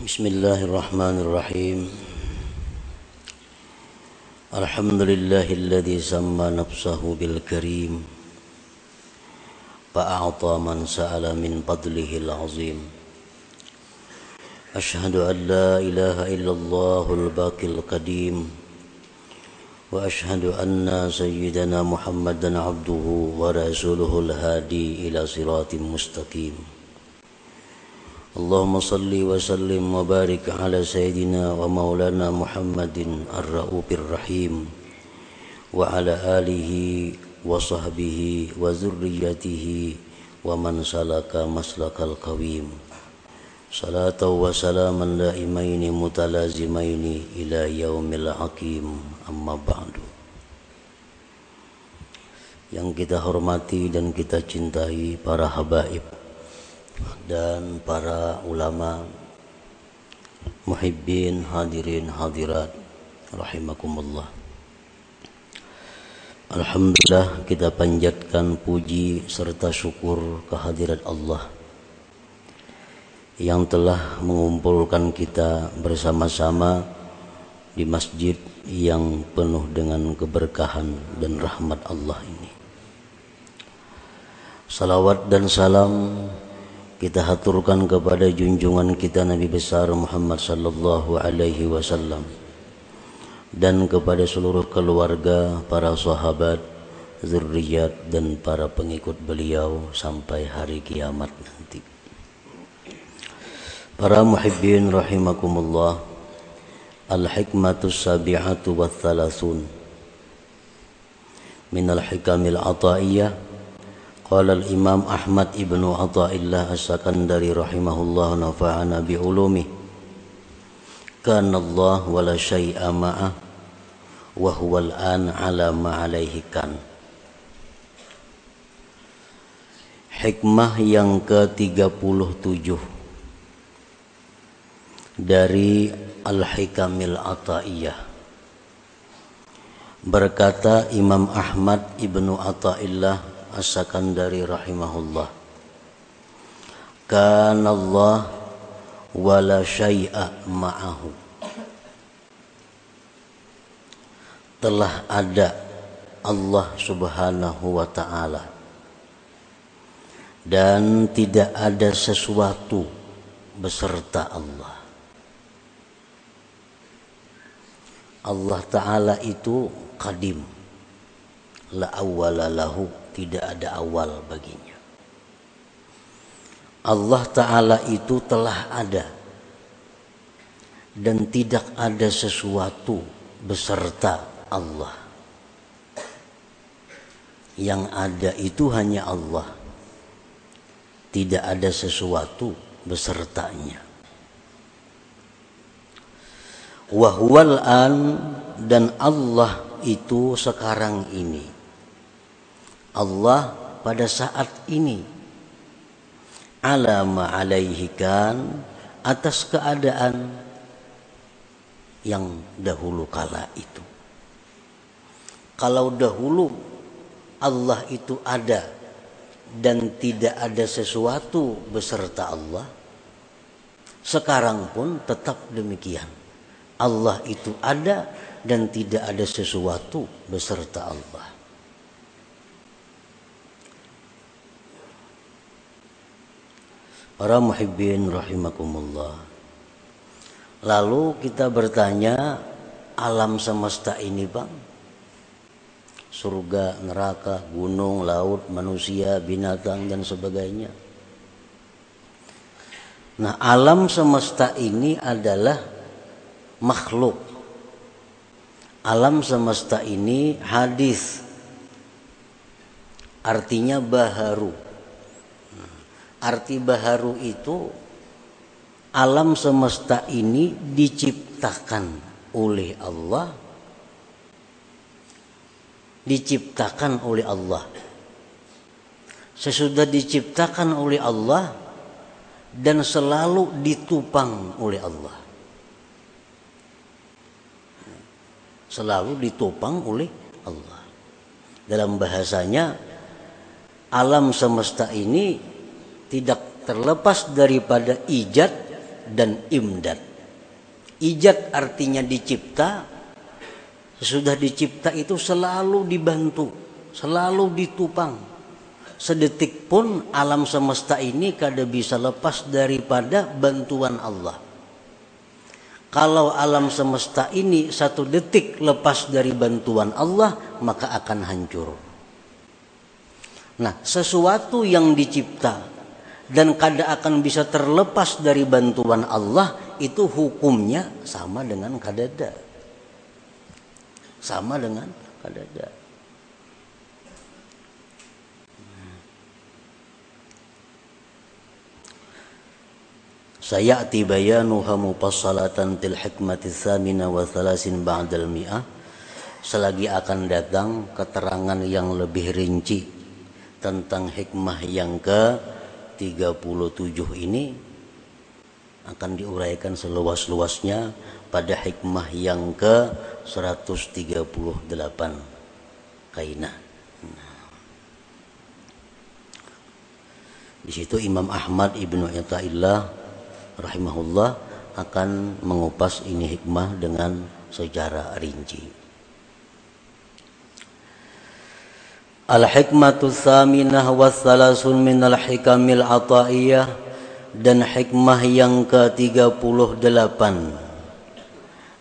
بسم الله الرحمن الرحيم. الحمد لله الذي سمى نفسه بالكريم فأعطى من سأل من فضله العظيم. أشهد أن لا إله إلا الله الباقي القديم وأشهد أن سيدنا محمدا عبده ورسوله الهادي إلى صراط مستقيم. اللهم صل وسلم وبارك على سيدنا ومولانا محمد الرؤوف الرحيم وعلى آله وصحبه وذريته ومن سلك مسلك القويم. صلاة وسلاما دائمين متلازمين إلى يوم العقيم. أما بعد. Yang kita hormati dan kita cintai para habaib. Dan para ulama muhibbin hadirin hadirat rahimakumullah Alhamdulillah kita panjatkan puji serta syukur kehadirat Allah yang telah mengumpulkan kita bersama-sama di masjid yang penuh dengan keberkahan dan rahmat Allah ini. Salawat dan salam kita haturkan kepada junjungan kita Nabi besar Muhammad sallallahu alaihi wasallam dan kepada seluruh keluarga, para sahabat, zuriat dan para pengikut beliau sampai hari kiamat nanti. Para muhibbin rahimakumullah, al-hikmatus sabi'atu wa thalathun min al-hikamil ataiyah Qala al-Imam Ahmad ibnu Athaillah As-Sakandari rahimahullah nafa'ana bi ulumi. Kana Allah wala syai'a ma'a wa huwa al-an ala ma alaihi kan. Hikmah yang ke-37 dari Al-Hikamil Ata'iyah Berkata Imam Ahmad ibnu Ata'illah As-Sakandari rahimahullah. Kana Allah wala syai'a ma'ahu. Telah ada Allah subhanahu wa ta'ala. Dan tidak ada sesuatu beserta Allah. Allah Ta'ala itu kadim La awwala lahu tidak ada awal baginya. Allah Ta'ala itu telah ada dan tidak ada sesuatu beserta Allah. Yang ada itu hanya Allah. Tidak ada sesuatu besertanya. Wahwal an dan Allah itu sekarang ini Allah pada saat ini alama alaihi kan atas keadaan yang dahulu kala itu. Kalau dahulu Allah itu ada dan tidak ada sesuatu beserta Allah, sekarang pun tetap demikian. Allah itu ada dan tidak ada sesuatu beserta Allah. Para muhibbin rahimakumullah. Lalu kita bertanya, alam semesta ini bang, surga, neraka, gunung, laut, manusia, binatang dan sebagainya. Nah, alam semesta ini adalah makhluk. Alam semesta ini hadis. Artinya baharu Arti baharu itu alam semesta ini diciptakan oleh Allah. Diciptakan oleh Allah. Sesudah diciptakan oleh Allah dan selalu ditupang oleh Allah. Selalu ditopang oleh Allah. Dalam bahasanya alam semesta ini tidak terlepas daripada ijat dan imdad. Ijad artinya dicipta, sudah dicipta itu selalu dibantu, selalu ditupang. Sedetik pun alam semesta ini kada bisa lepas daripada bantuan Allah. Kalau alam semesta ini satu detik lepas dari bantuan Allah, maka akan hancur. Nah, sesuatu yang dicipta dan kada akan bisa terlepas dari bantuan Allah itu hukumnya sama dengan kadada. Sama dengan kadada. Sayati bayanuha mupassalatan til hikmati thamina wa thalasin ba'dal mi'ah selagi akan datang keterangan yang lebih rinci tentang hikmah yang ke 37 ini akan diuraikan seluas-luasnya pada hikmah yang ke 138 kainah. Di situ Imam Ahmad Ibnu Itaillah rahimahullah akan mengupas ini hikmah dengan secara rinci. Al-hikmatu thaminah wa thalasun minal hikamil ataiyah dan hikmah yang ke-38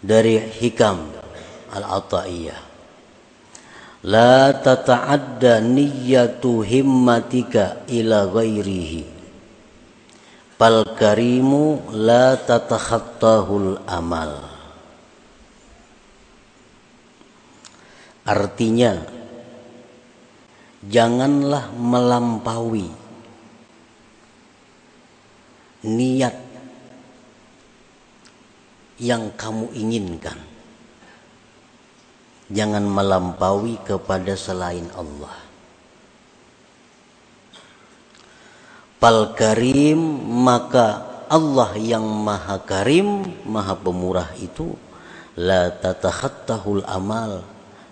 dari hikam al-ataiyah. La tata'adda niyyatu himmatika ila ghairihi. Bal karimu la tatakhattahul amal. Artinya janganlah melampaui niat yang kamu inginkan. Jangan melampaui kepada selain Allah. Pal karim maka Allah yang maha karim, maha pemurah itu la tatakhattahul amal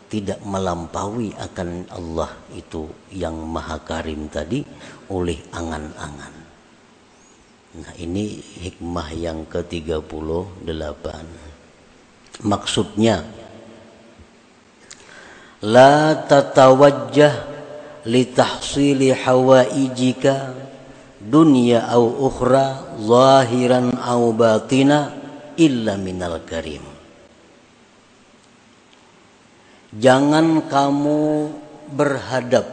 tidak melampaui akan Allah itu yang maha karim tadi oleh angan-angan. Nah ini hikmah yang ke-38. Maksudnya La tatawajjah litahsili hawaijika dunya au ukhra zahiran au batina illa minal karim Jangan kamu berhadap.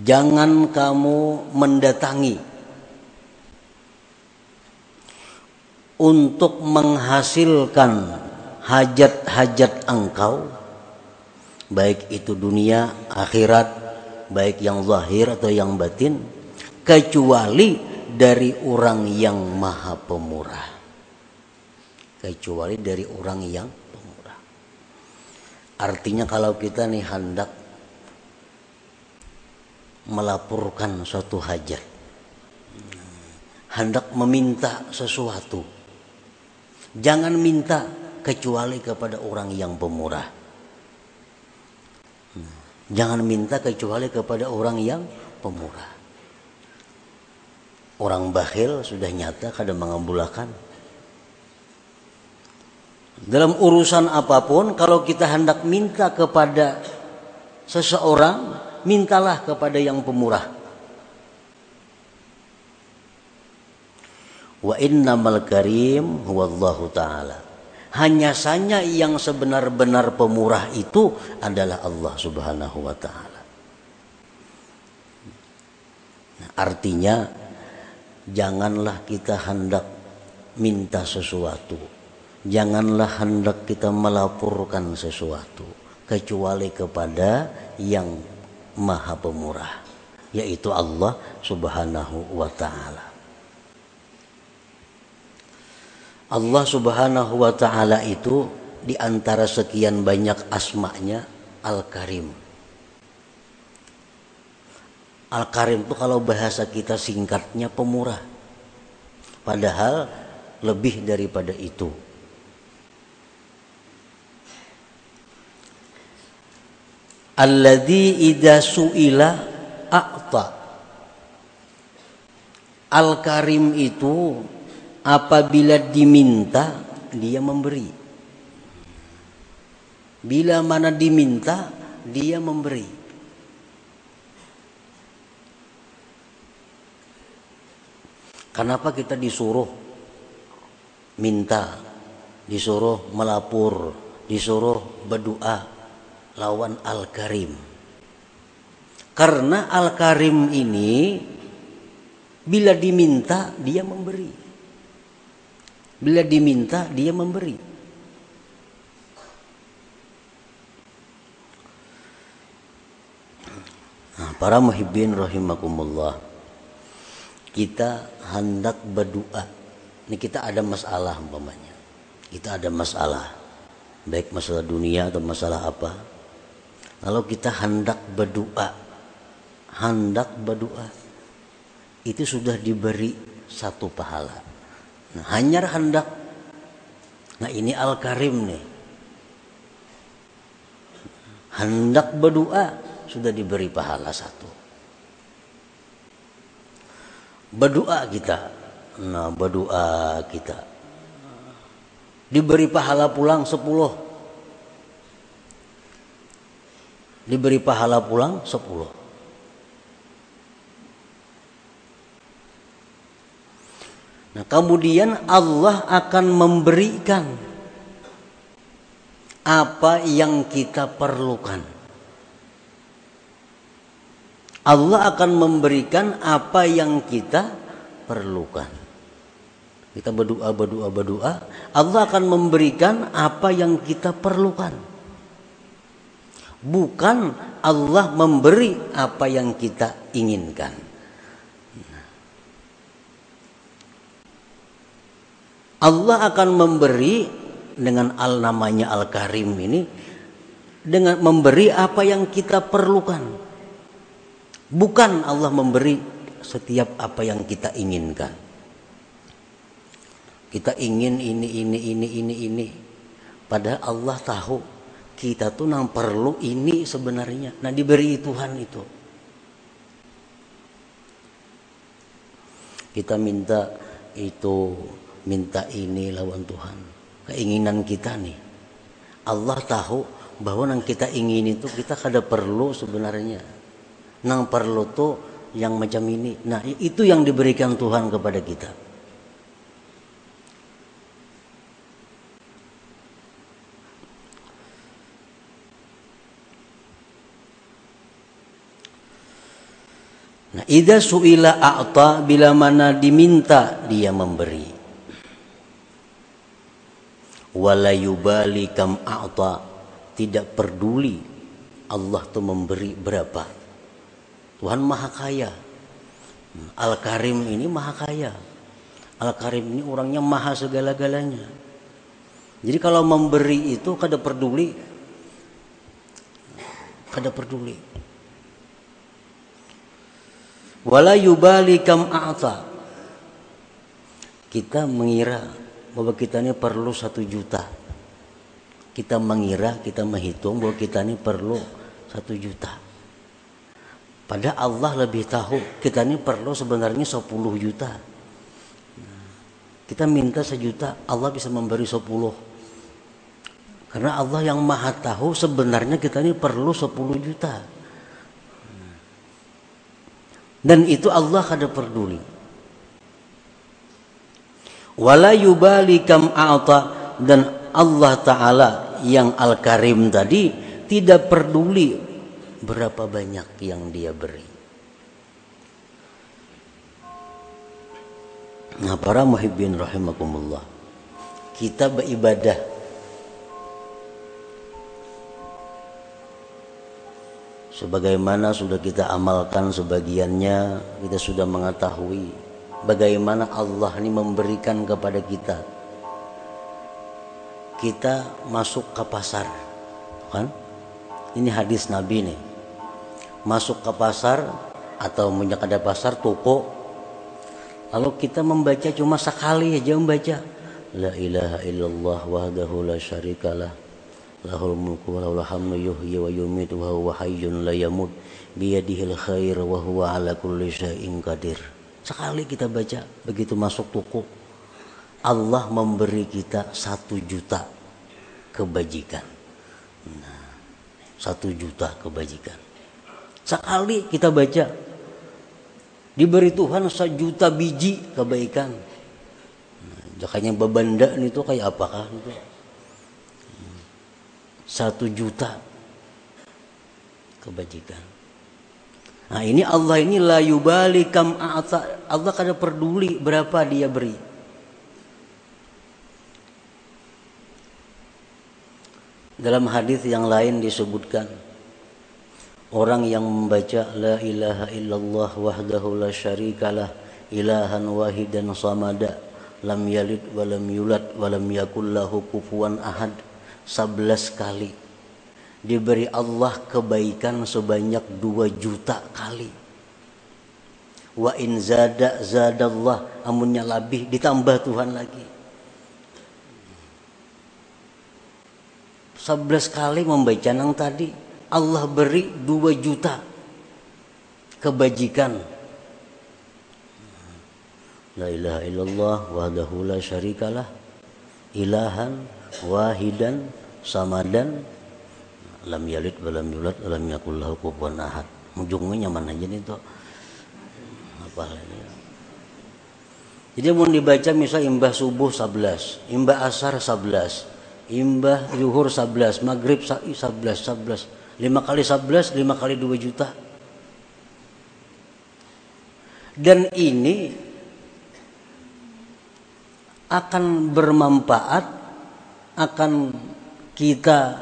Jangan kamu mendatangi. Untuk menghasilkan hajat-hajat engkau baik itu dunia, akhirat, baik yang zahir atau yang batin kecuali dari orang yang maha pemurah kecuali dari orang yang pemurah. Artinya kalau kita nih hendak melaporkan suatu hajat, hendak meminta sesuatu, jangan minta kecuali kepada orang yang pemurah. Jangan minta kecuali kepada orang yang pemurah. Orang bakhil sudah nyata kadang mengambulakan dalam urusan apa pun, kalau kita hendak minta kepada seseorang, mintalah kepada yang pemurah. Wa innamal karim huwallahu ta'ala. Hanya saja yang sebenar-benar pemurah itu adalah Allah subhanahu wa ta'ala. Artinya, janganlah kita hendak minta sesuatu janganlah hendak kita melaporkan sesuatu kecuali kepada yang maha pemurah yaitu Allah subhanahu wa ta'ala. Allah subhanahu wa ta'ala itu di antara sekian banyak asma'nya Al-Karim. Al-Karim itu kalau bahasa kita singkatnya pemurah. Padahal lebih daripada itu alladzi idza suila a'ta Al-Karim itu apabila diminta dia memberi. Bila mana diminta dia memberi. Kenapa kita disuruh minta, disuruh melapor, disuruh berdoa lawan Al-Karim? Karena Al-Karim ini Bila diminta dia memberi. Bila diminta dia memberi. Nah, para muhibbin rahimakumullah. Kita hendak berdoa. Ini kita ada masalah umpamanya. Kita ada masalah. Baik masalah dunia atau masalah apa. Kalau kita hendak berdoa. Hendak berdoa itu sudah diberi satu pahala. Nah, hanya hendak. Nah ini Al-Karim nih. Hendak berdoa sudah diberi pahala satu. Berdoa kita. Nah berdoa kita. Diberi pahala pulang sepuluh. Diberi pahala pulang sepuluh. Nah, kemudian Allah akan memberikan apa yang kita perlukan. Allah akan memberikan apa yang kita perlukan. Kita berdoa, berdoa, berdoa. Allah akan memberikan apa yang kita perlukan. Bukan Allah memberi apa yang kita inginkan. Allah akan memberi dengan al namanya Al Karim ini dengan memberi apa yang kita perlukan. Bukan Allah memberi setiap apa yang kita inginkan. Kita ingin ini ini ini ini ini. Padahal Allah tahu kita tuh nang perlu ini sebenarnya. Nah diberi Tuhan itu. Kita minta itu minta ini lawan Tuhan. Keinginan kita nih. Allah tahu bahwa yang kita ingin itu kita kada perlu sebenarnya. Nang perlu tuh yang macam ini. Nah itu yang diberikan Tuhan kepada kita Nah, ida suila a'ta bila mana diminta dia memberi. Walayubali kam a'ta. Tidak peduli Allah tuh memberi berapa. Tuhan maha kaya. Al-Karim ini maha kaya. Al-Karim ini orangnya maha segala-galanya. Jadi kalau memberi itu kada peduli. Kada peduli wala yubali kam a'ta kita mengira bahwa kita ini perlu satu juta. Kita mengira, kita menghitung bahwa kita ini perlu satu juta. Padahal Allah lebih tahu kita ini perlu sebenarnya 10 juta. Kita minta sejuta, Allah bisa memberi 10. Karena Allah yang maha tahu sebenarnya kita ini perlu 10 juta. Dan itu Allah kada peduli. Wala yubali kam a'ta. Dan Allah taala yang al-karim tadi tidak peduli berapa banyak yang dia beri. Nah para muhibbin rahimakumullah Kita beribadah Sebagaimana sudah kita amalkan sebagiannya Kita sudah mengetahui bagaimana Allah ini memberikan kepada kita. Kita masuk ke pasar kan? Ini hadis Nabi nih. Masuk ke pasar atau punya ada pasar toko. Lalu kita membaca cuma sekali aja membaca. La ilaha illallah wahdahu la syarikalah lahul mulku wa lahul hamdu yuhyi wa yumitu wa huwa hayyun la yamut biyadihil khair wa huwa ala kulli syai'in qadir Sekali kita baca begitu masuk toko Allah memberi kita satu juta kebajikan. Nah, satu juta kebajikan. Sekali kita baca diberi Tuhan sejuta biji kebaikan. Nah, jakanya babanda itu kayak apakah itu? Satu juta kebajikan. Nah ini Allah ini la yubali kam Allah kada peduli berapa dia beri. Dalam hadis yang lain disebutkan orang yang membaca la ilaha illallah wahdahu la syarikalah ilahan wahidan samada lam yalid wa lam yulad wa lam yakul lahu kufuwan ahad 11 kali diberi Allah kebaikan sebanyak dua juta kali. Wa in zada zadallah amunnya lebih ditambah Tuhan lagi. Sebelas kali membaca nang tadi Allah beri dua juta kebajikan. La ilaha illallah wahdahu la syarikalah ilahan wahidan samadan lam yalid walam yulad walam yakul lahu kufuwan ahad. Ujungnya nyaman aja nih tuh apa ini jadi mau dibaca misal imbah subuh 11 imbah asar 11 imbah zuhur 11 maghrib 11 11 lima kali 11 lima kali 2 juta. Dan ini akan bermanfaat akan kita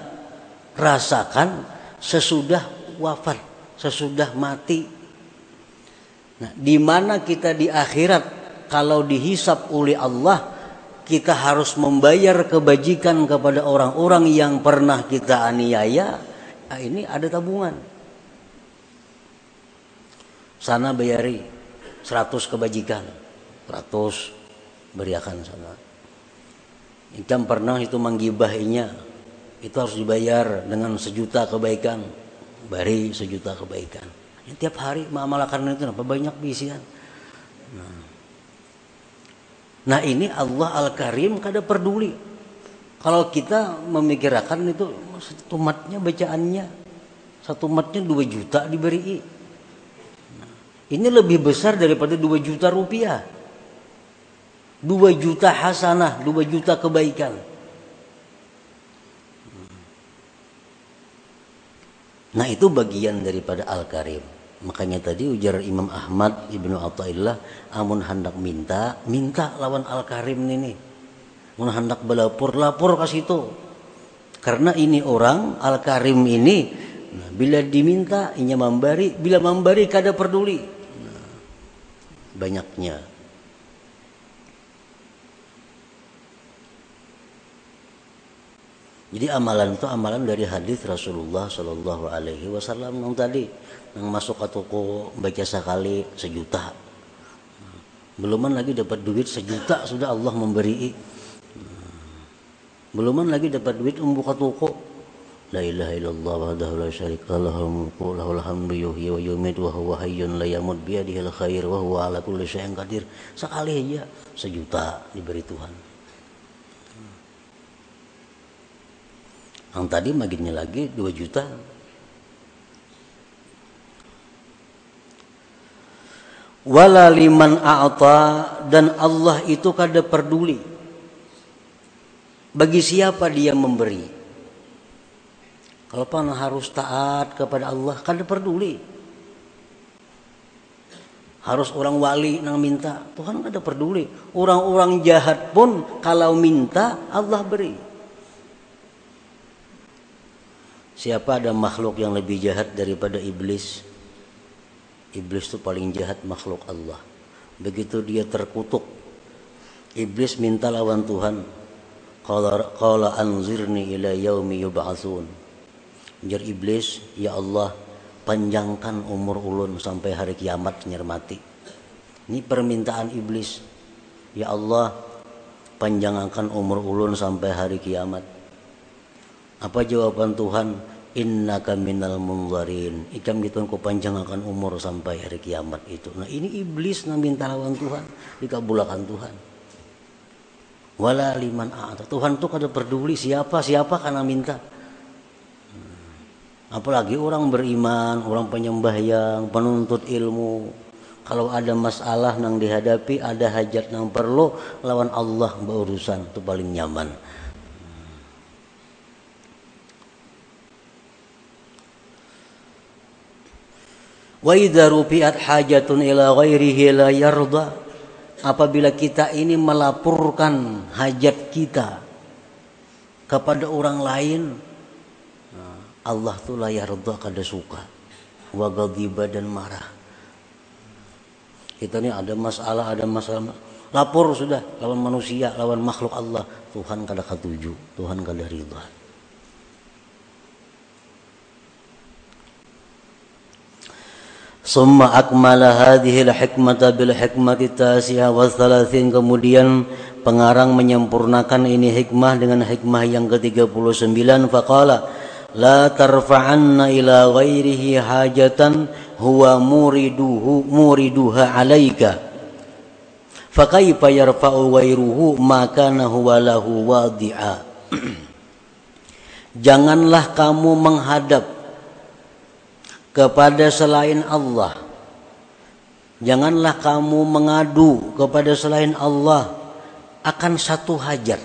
rasakan sesudah wafat, sesudah mati. Nah, di mana kita di akhirat kalau dihisap oleh Allah kita harus membayar kebajikan kepada orang-orang yang pernah kita aniaya. Nah, ini ada tabungan. Sana bayari 100 kebajikan. 100 beriakan sana. Ikan pernah itu menggibahinya itu harus dibayar dengan sejuta kebaikan. Bari sejuta kebaikan. Ya, tiap hari mengamalkan itu apa banyak bisian nah. nah ini Allah Al Karim kada peduli. Kalau kita memikirkan itu satu matnya bacaannya satu matnya dua juta diberi. Nah, ini lebih besar daripada dua juta rupiah dua juta hasanah dua juta kebaikan Nah itu bagian daripada Al-Karim. Makanya tadi ujar Imam Ahmad Ibnu Athaillah amun hendak minta, minta lawan Al-Karim ini. Amun hendak belapor, lapor ke situ. Karena ini orang Al-Karim ini nah, bila diminta inya memberi, bila memberi kada peduli. Nah, banyaknya Jadi amalan itu amalan dari hadis Rasulullah Shallallahu Alaihi Wasallam yang tadi yang masuk ke toko baca sekali sejuta. Beluman lagi dapat duit sejuta sudah Allah memberi. Beluman lagi dapat duit membuka toko. La ilaha illallah wahdahu la syarika lahu mulku lahul hamdu yuhyi wa yumiit wa huwa hayyun la yamut bi yadihil khair wa huwa ala kulli syai'in qadir. Sekali aja sejuta diberi Tuhan Yang tadi maginya lagi 2 juta. Wala liman a'ta dan Allah itu kada peduli bagi siapa dia memberi. Kalau pan harus taat kepada Allah kada peduli. Harus orang wali nang minta, Tuhan kada peduli. Orang-orang jahat pun kalau minta Allah beri. Siapa ada makhluk yang lebih jahat daripada iblis? Iblis itu paling jahat makhluk Allah. Begitu dia terkutuk, iblis minta lawan Tuhan. Qala anzirni ila yaumi yub'atsun. Jar iblis, ya Allah, panjangkan umur ulun sampai hari kiamat nyer mati. Ini permintaan iblis. Ya Allah, panjangkan umur ulun sampai hari kiamat. Apa jawaban Tuhan? Innaka minal munzarin. Ikam ditunggu panjangkan umur sampai hari kiamat itu. Nah ini iblis yang minta lawan Tuhan dikabulkan Tuhan. Wala liman Tuhan tuh kada peduli siapa siapa karena minta. Hmm. apalagi orang beriman orang penyembah yang penuntut ilmu. Kalau ada masalah yang dihadapi ada hajat yang perlu lawan Allah berurusan itu paling nyaman Wa idza rufi'at hajatun ila ghairihi la yarda. Apabila kita ini melaporkan hajat kita kepada orang lain, Allah tuh la yarda kada suka. Wa ghadiba dan marah. Kita ini ada masalah, ada masalah. Lapor sudah lawan manusia, lawan makhluk Allah. Tuhan kada ketujuh, Tuhan kada ridha. Hadhil hikmata bil hikmati tasiyah wa thalathin kemudian pengarang menyempurnakan ini hikmah dengan hikmah yang ke-39 faqala la tarfa'anna ila ghairihi hajatan huwa muriduhu muriduha alaika. Fakaifa yarfa'u ghairuhu ma kana huwa lahu wadi'a. Janganlah kamu menghadap kepada selain Allah. Janganlah kamu mengadu kepada selain Allah akan satu hajat.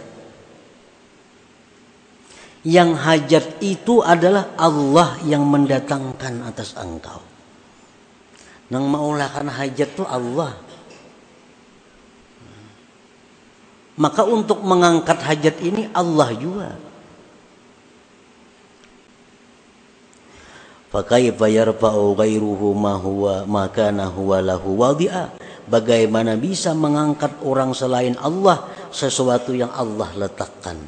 Yang hajat itu adalah Allah yang mendatangkan atas engkau. Nang maulakan hajat itu Allah. Maka untuk mengangkat hajat ini Allah juga. Fakaifa yarfa'u ghairuhu ma huwa ma kana huwa lahu wadi'a. Bagaimana bisa mengangkat orang selain Allah sesuatu yang Allah letakkan.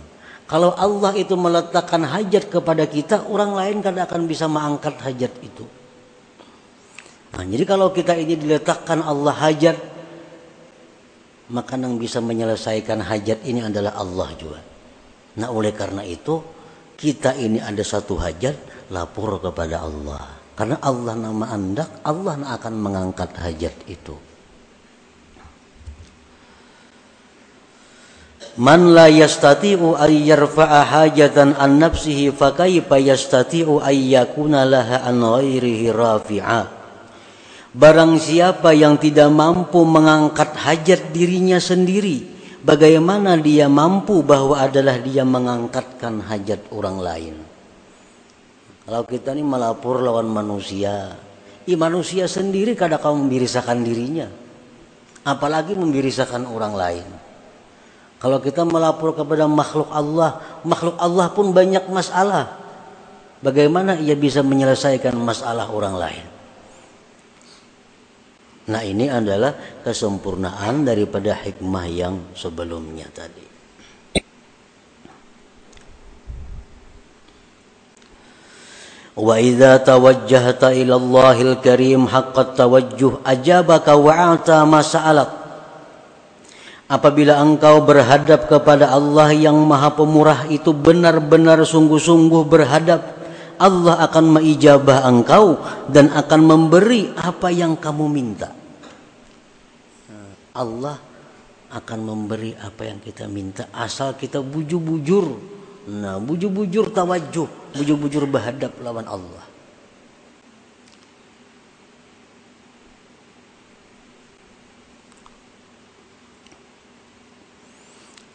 Kalau Allah itu meletakkan hajat kepada kita, orang lain kan akan bisa mengangkat hajat itu. Nah, jadi kalau kita ini diletakkan Allah hajat, maka yang bisa menyelesaikan hajat ini adalah Allah juga. Nah, oleh karena itu, kita ini ada satu hajat, lapor kepada Allah. Karena Allah nama andak, Allah akan mengangkat hajat itu. Man la yastati'u ay yarfa'a hajatan an nafsihi yastati'u ay yakuna laha an ghairihi rafi'a. Barang siapa yang tidak mampu mengangkat hajat dirinya sendiri, bagaimana dia mampu bahwa adalah dia mengangkatkan hajat orang lain? Kalau kita ini melapor lawan manusia, i manusia sendiri kadang kau membirisakan dirinya, apalagi membirisakan orang lain. Kalau kita melapor kepada makhluk Allah, makhluk Allah pun banyak masalah. Bagaimana ia bisa menyelesaikan masalah orang lain? Nah ini adalah kesempurnaan daripada hikmah yang sebelumnya tadi. وإذا توجهت إلى الله الكريم حق التوجه أجابك وأعطى ما سألك Apabila engkau berhadap kepada Allah yang maha pemurah itu benar-benar sungguh-sungguh berhadap Allah akan mengijabah engkau dan akan memberi apa yang kamu minta. Allah akan memberi apa yang kita minta asal kita bujur-bujur. Nah, bujur-bujur tawajuh bujur-bujur berhadap lawan Allah.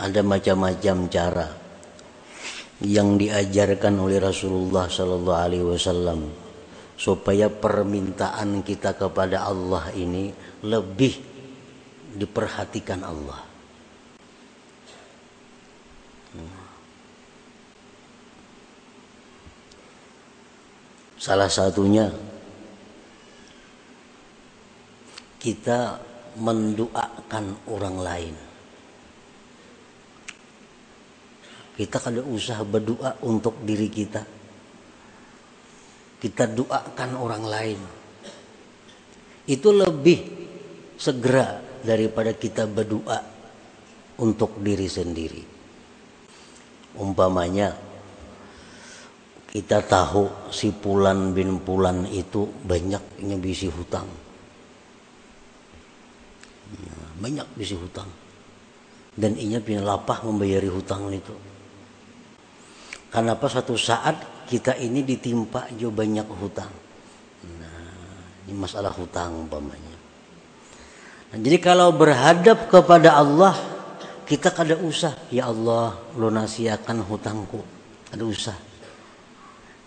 Ada macam-macam cara yang diajarkan oleh Rasulullah Sallallahu Alaihi Wasallam supaya permintaan kita kepada Allah ini lebih diperhatikan Allah. Salah satunya kita mendoakan orang lain. Kita kada usah berdoa untuk diri kita. Kita doakan orang lain. Itu lebih segera daripada kita berdoa untuk diri sendiri. Umpamanya kita tahu si Pulan bin Pulan itu banyaknya bisi hutang. Banyak bisi hutang. Dan inya punya lapah membayari hutang itu. Karena apa satu saat kita ini ditimpa jo banyak hutang. Nah, ini masalah hutang umpamanya. Nah, jadi kalau berhadap kepada Allah, kita kada usah, ya Allah lunasiakan hutangku. Ada usah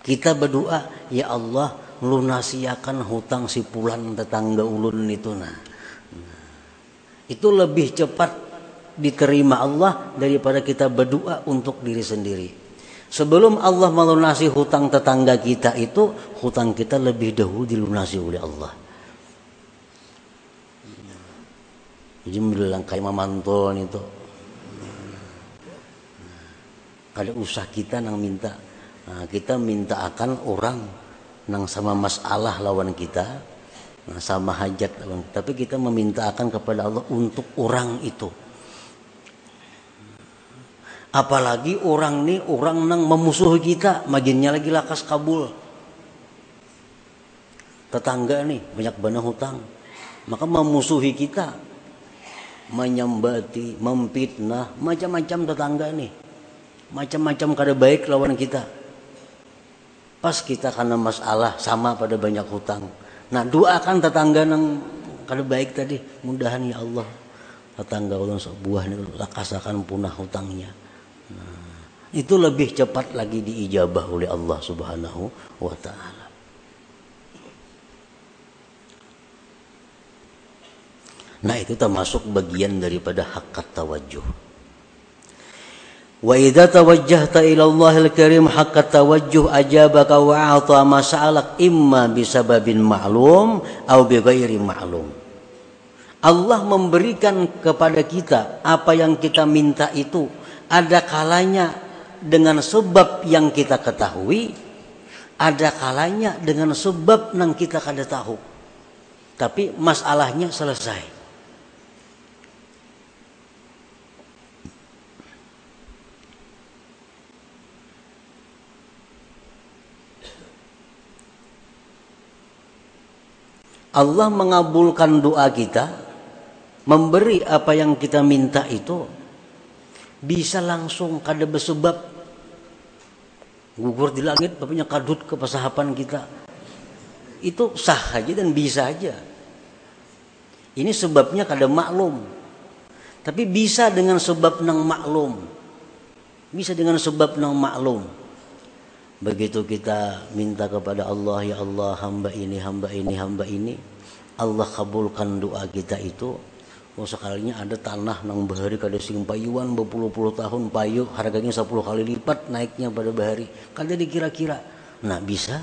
kita berdoa, ya Allah lunasiakan hutang si pulan tetangga ulun itu nah. nah. Itu lebih cepat diterima Allah daripada kita berdoa untuk diri sendiri. Sebelum Allah melunasi hutang tetangga kita itu, hutang kita lebih dahulu dilunasi oleh Allah. Jadi bilang kayak mamantol itu. Ada usah kita nang minta Nah, kita minta akan orang nang sama masalah lawan kita, nah, sama hajat lawan Tapi kita meminta akan kepada Allah untuk orang itu. Apalagi orang ini orang nang memusuhi kita, maginnya lagi lakas kabul. Tetangga nih banyak banyak hutang, maka memusuhi kita, menyambati, memfitnah, macam-macam tetangga nih, macam-macam kada baik lawan kita Pas kita karena masalah sama pada banyak hutang. Nah doakan tetangga yang kalau baik tadi. Mudahan ya Allah. Tetangga ulun sebuah ini lakasakan punah hutangnya. Nah, itu lebih cepat lagi diijabah oleh Allah subhanahu wa ta'ala. Nah itu termasuk bagian daripada hakat tawajuh. Wa idza tawajjahta ila Allahil Karim haqqa tawajjuh ajabaka wa a'ta ma sa'alak imma bisababin ma'lum aw bi ghairi ma'lum. Allah memberikan kepada kita apa yang kita minta itu ada kalanya dengan sebab yang kita ketahui, ada kalanya dengan sebab yang kita kada tahu. Tapi masalahnya selesai. Allah mengabulkan doa kita, memberi apa yang kita minta itu bisa langsung kada bersebab. Gugur di langit bapaknya kadut ke pesahapan kita. Itu sah aja dan bisa aja. Ini sebabnya kada maklum. Tapi bisa dengan sebab nang maklum. Bisa dengan sebab nang maklum Begitu kita minta kepada Allah, ya Allah hamba ini, hamba ini, hamba ini. Allah kabulkan doa kita itu. Oh sekalinya ada tanah nang bahari kada sing payuan berpuluh-puluh tahun payu harganya 10 kali lipat naiknya pada bahari. Kada dikira-kira. Nah bisa.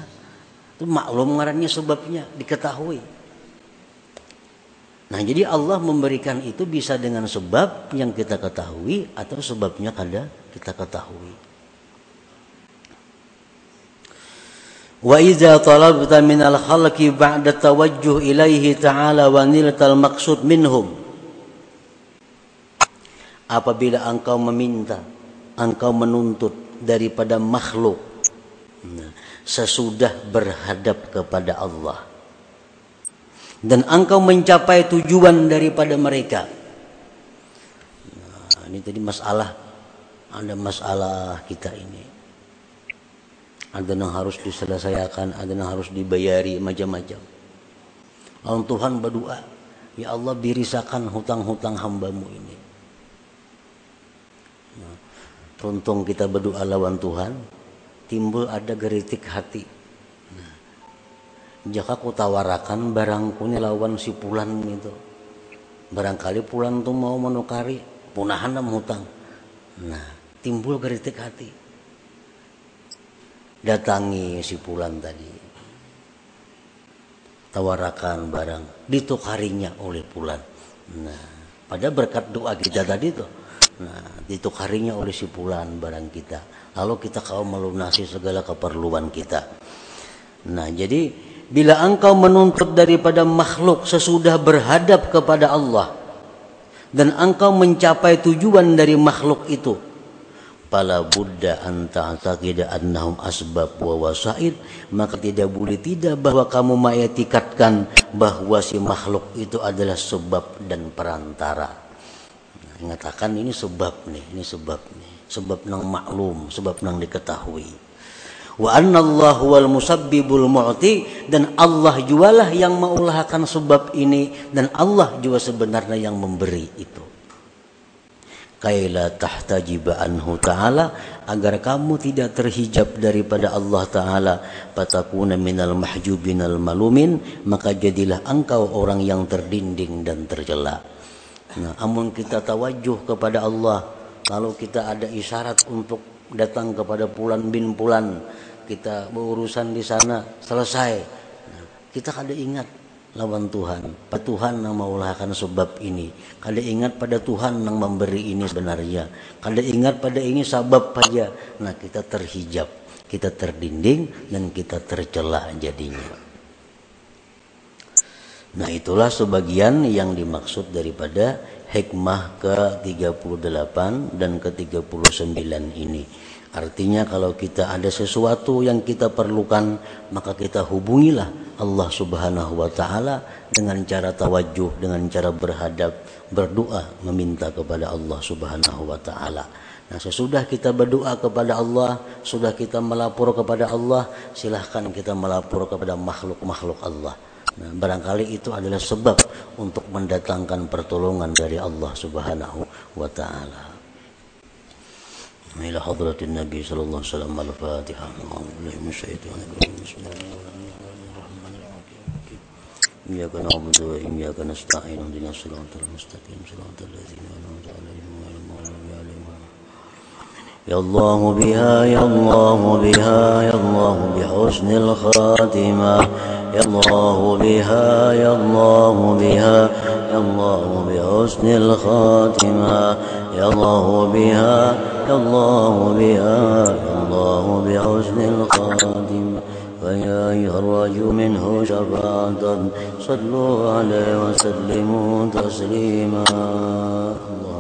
Itu maklum ngarannya sebabnya diketahui. Nah jadi Allah memberikan itu bisa dengan sebab yang kita ketahui atau sebabnya kada kita ketahui. وإذا طلبت من الخلق بعد التوجه إليه تعالى ونلت المقصود منهم apabila engkau meminta engkau menuntut daripada makhluk sesudah berhadap kepada Allah dan engkau mencapai tujuan daripada mereka nah, ini tadi masalah ada masalah kita ini ada yang harus diselesaikan, ada yang harus dibayari macam-macam. Lalu Tuhan berdoa, ya Allah birisakan hutang-hutang hambamu ini. Nah, Tuntung kita berdoa lawan Tuhan, timbul ada geritik hati. Nah, jika ku tawarakan barangku ini lawan si pulan itu. Barangkali pulan tuh mau menukari, punahan hutang. Nah, timbul geritik hati datangi si Pulan tadi. Tawarakan barang. Ditukarinya oleh Pulan. Nah pada berkat doa kita tadi tuh. Nah ditukarinya oleh si Pulan barang kita. Lalu kita kau melunasi segala keperluan kita. Nah jadi bila engkau menuntut daripada makhluk sesudah berhadap kepada Allah dan engkau mencapai tujuan dari makhluk itu fala buddha anta ta'taqida annahum asbab wa wasaid maka tidak boleh tidak bahwa kamu mengetikatkan bahwa si makhluk itu adalah sebab dan perantara. Nah, mengatakan ini sebab nih ini sebab nih sebab nang maklum sebab nang diketahui. Wa anna Allah wal musabbibul mu'ti dan Allah jualah yang mengulahkan sebab ini dan Allah juga sebenarnya yang memberi itu kaila tahtajiba anhu ta'ala agar kamu tidak terhijab daripada Allah taala. Fatakuna minal mahjubinal malumin maka jadilah engkau orang yang terdinding dan tercela. Nah amun kita tawajuh kepada Allah kalau kita ada isyarat untuk datang kepada pulan bin pulan kita berurusan di sana selesai. Nah, kita kada ingat lawan Tuhan. Pada Tuhan yang maulahkan sebab ini. Kada ingat pada Tuhan yang memberi ini sebenarnya. Kada ingat pada ini sebab saja. Nah kita terhijab, kita terdinding dan kita tercelah jadinya. Nah itulah sebagian yang dimaksud daripada hikmah ke-38 dan ke-39 ini. Artinya kalau kita ada sesuatu yang kita perlukan maka kita hubungilah Allah Subhanahu wa taala dengan cara tawajuh, dengan cara berhadap, berdoa, meminta kepada Allah Subhanahu wa taala. Nah, sesudah kita berdoa kepada Allah, sudah kita melapor kepada Allah, silahkan kita melapor kepada makhluk-makhluk Allah. Nah, barangkali itu adalah sebab untuk mendatangkan pertolongan dari Allah Subhanahu wa taala. إلى حضرة النبي صلى الله عليه وسلم الفاتحة. بالله من الشيطان الرجيم بسم الله الرحمن الرحيم إياك نعبد وإياك نستعين. اهدنا الصراط المستقيم. صراط الذين أنعمت عليهم غير المغضوب عليهم يا الله بها يا الله بها يا الله بحسن الخاتمة. يا الله بها يا الله بها يا الله بحسن الخاتمة. يا الله بها الله بها الله بحسن الخاتم فيا الرجل منه شفاعة صلوا عليه وسلموا تسليما. اللهم صل